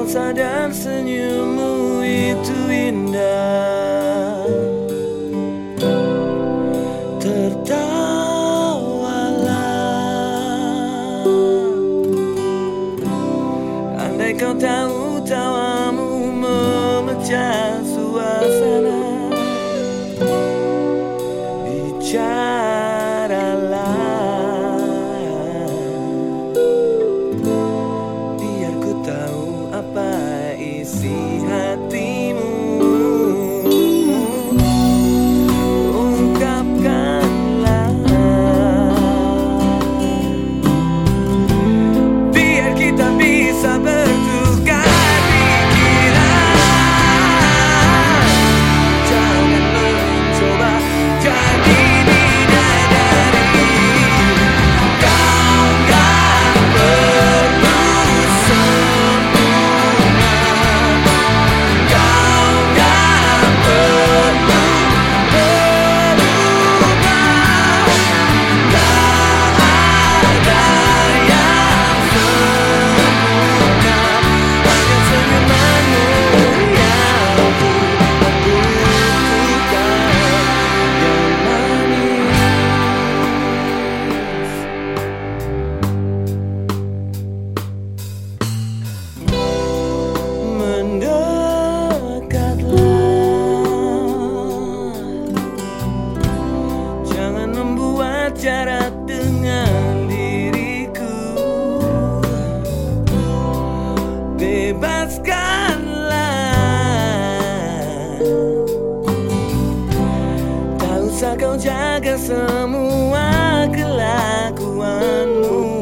Selsa dan senyummu itu indah. Tertawalah Andai kau tahu bebaskanlah. Tak usah kau jaga semua kelakuanmu.